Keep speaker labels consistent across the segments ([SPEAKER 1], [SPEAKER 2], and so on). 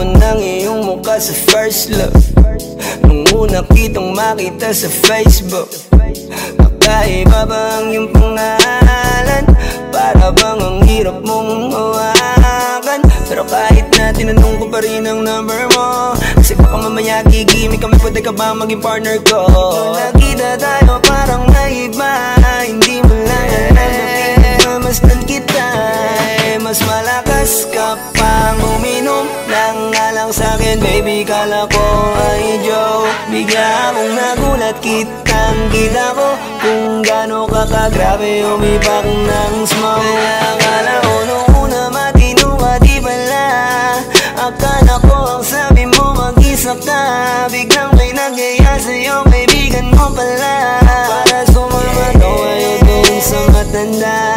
[SPEAKER 1] Amon ng iyong mukha sa first love Nung una kitang makita sa Facebook Kakaiba ba ang iyong pangalan? Para bang ang hirap mong hawakan Pero kahit na tinanong ko pa rin ang number mo Kasi baka mamaya gigimik kami Pwede ka ba maging partner ko? Nung nakita tayo parang naiba Hindi mo lang alam na pinagmamasdan kita Alang sa'kin baby kala ko ay joke. Bigla akong nagulat kitang kita ko Kung gaano ka kagrabe. Umipak ng smoke. Akala ko nung una matino ka di pala. Akala ko ang sabi mo mag-isa ka Biglang may nagaya sa'yo kaibigan mo pala. Para sumama daw kayo dun sa matanda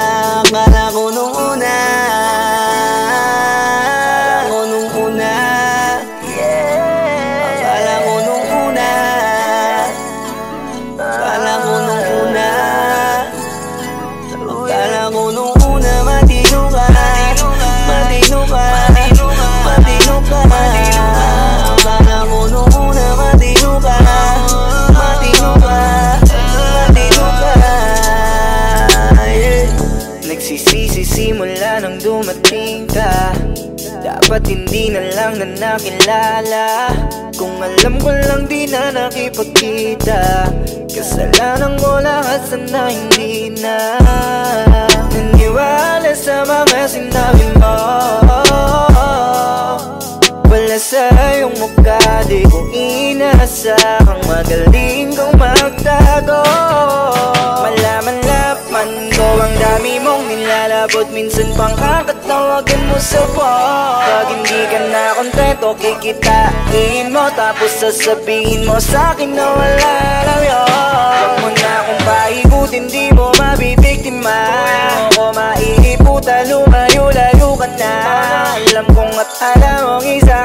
[SPEAKER 1] simula nang dumating ka Dapat hindi na lang na nakilala. Kung alam ko lang di na nakipagkita Kasalanan ko lahat sana hindi na. Naniwala sa mga sinabi mo Wala sa iyong mukha Di ko inasahang magaling kang magtago Pang kakatawagan mo sa phone Pag hindi ka na kontento Kikitain mo. Tapos sasabihin mo sa'kin na wala lang yun. Huwag mo na akong paikutin Di mo mabibiktima. Huwag mo ko maiiputa Lumayo-layo ka na. Alam kong at alam mong isa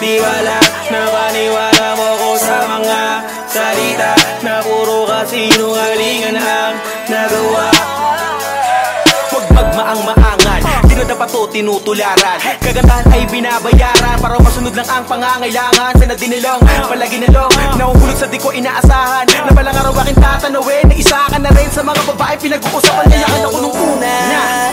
[SPEAKER 1] Di bala, napaniwala mo ko sa mga salita Na puro kasinungalingan ang nagawa.
[SPEAKER 2] Huwag magmaang-maangan Di na dapat to tinutularan. Kagandahan ay binabayaran Para masunod lang ang pangangailangan. Sa nadinilong, palagi nalong Nahuhulog sa di ko inaasahan. Na balang araw aking tatanawin Na isa ka na rin sa mga babae pinag-uusapan. Kaya ako nung una